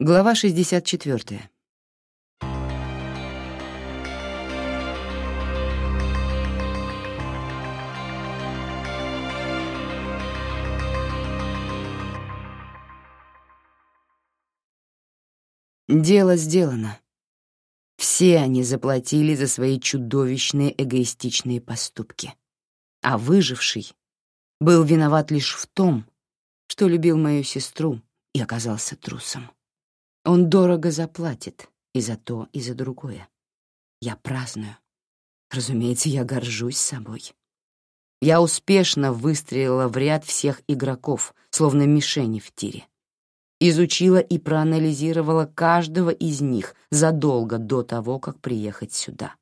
Глава 64. Дело сделано. Все они заплатили за свои чудовищные эгоистичные поступки. А выживший был виноват лишь в том, что любил мою сестру и оказался трусом. Он дорого заплатит и за то, и за другое. Я праздную. Разумеется, я горжусь собой. Я успешно выстрелила в ряд всех игроков, словно мишени в тире. Изучила и проанализировала каждого из них задолго до того, как приехать сюда.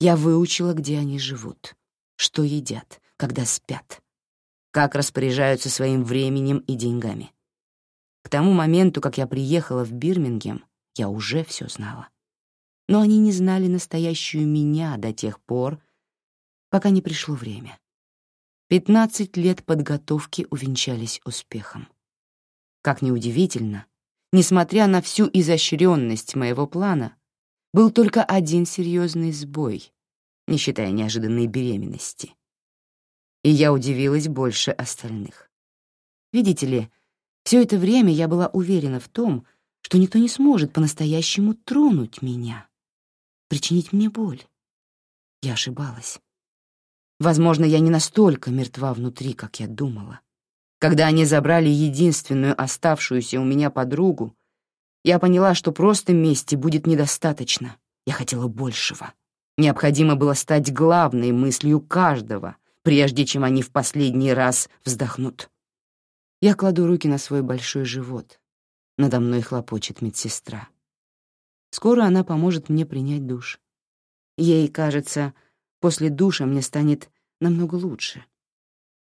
Я выучила, где они живут, что едят, когда спят, как распоряжаются своим временем и деньгами. К тому моменту, как я приехала в Бирмингем, я уже все знала. Но они не знали настоящую меня до тех пор, пока не пришло время. Пятнадцать лет подготовки увенчались успехом. Как ни удивительно, несмотря на всю изощренность моего плана, был только один серьезный сбой, не считая неожиданной беременности. И я удивилась больше остальных. Видите ли, все это время я была уверена в том, что никто не сможет по-настоящему тронуть меня, причинить мне боль. Я ошибалась. Возможно, я не настолько мертва внутри, как я думала. Когда они забрали единственную оставшуюся у меня подругу, я поняла, что просто мести будет недостаточно. Я хотела большего. Необходимо было стать главной мыслью каждого, прежде чем они в последний раз вздохнут. Я кладу руки на свой большой живот. Надо мной хлопочет медсестра. Скоро она поможет мне принять душ. Ей кажется, после душа мне станет намного лучше.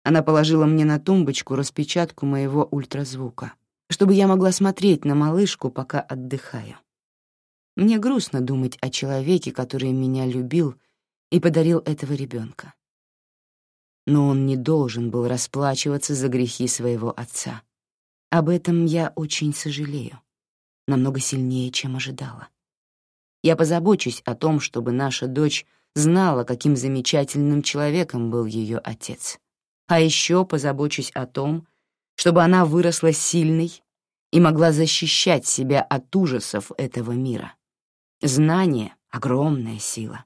Она положила мне на тумбочку распечатку моего ультразвука, чтобы я могла смотреть на малышку, пока отдыхаю. Мне грустно думать о человеке, который меня любил и подарил этого ребенка но он не должен был расплачиваться за грехи своего отца. Об этом я очень сожалею, намного сильнее, чем ожидала. Я позабочусь о том, чтобы наша дочь знала, каким замечательным человеком был ее отец. А еще позабочусь о том, чтобы она выросла сильной и могла защищать себя от ужасов этого мира. Знание — огромная сила.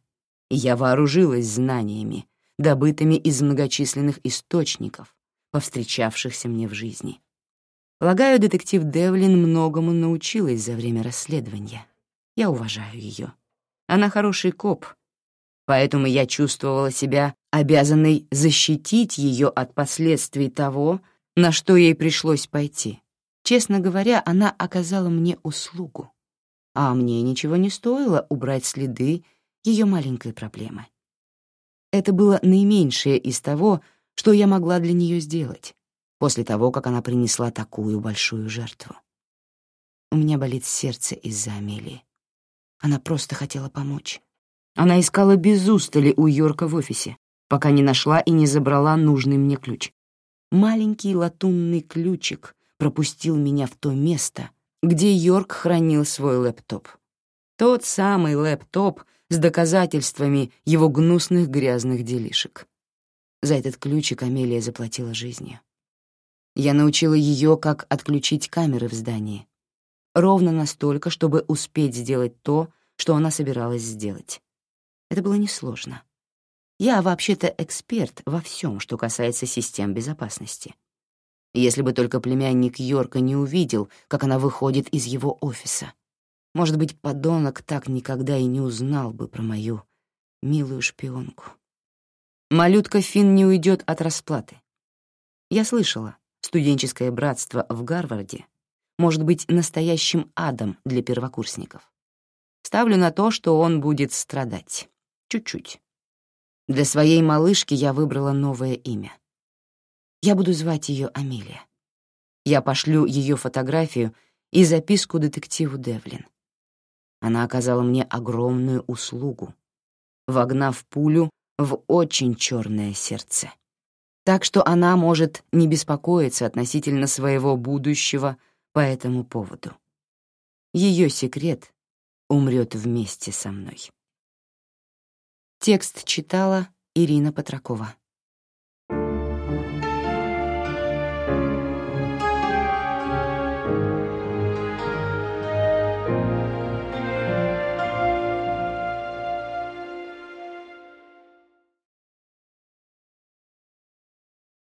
И я вооружилась знаниями, добытыми из многочисленных источников, повстречавшихся мне в жизни. Полагаю, детектив Девлин многому научилась за время расследования. Я уважаю ее. Она хороший коп, поэтому я чувствовала себя обязанной защитить ее от последствий того, на что ей пришлось пойти. Честно говоря, она оказала мне услугу, а мне ничего не стоило убрать следы ее маленькой проблемы. Это было наименьшее из того, что я могла для нее сделать, после того, как она принесла такую большую жертву. У меня болит сердце из-за Амелии. Она просто хотела помочь. Она искала без устали у Йорка в офисе, пока не нашла и не забрала нужный мне ключ. Маленький латунный ключик пропустил меня в то место, где Йорк хранил свой лэптоп. Тот самый лэптоп, с доказательствами его гнусных грязных делишек. За этот ключик Амелия заплатила жизнью. Я научила ее, как отключить камеры в здании. Ровно настолько, чтобы успеть сделать то, что она собиралась сделать. Это было несложно. Я вообще-то эксперт во всем, что касается систем безопасности. Если бы только племянник Йорка не увидел, как она выходит из его офиса — может быть, подонок так никогда и не узнал бы про мою милую шпионку. Малютка Финн не уйдет от расплаты. Я слышала, студенческое братство в Гарварде может быть настоящим адом для первокурсников. Ставлю на то, что он будет страдать. Чуть-чуть. Для своей малышки я выбрала новое имя. Я буду звать ее Амелия. Я пошлю ее фотографию и записку детективу Девлин. Она оказала мне огромную услугу, вогнав пулю в очень черное сердце. Так что она может не беспокоиться относительно своего будущего по этому поводу. ее секрет умрет вместе со мной. Текст читала Ирина Патракова.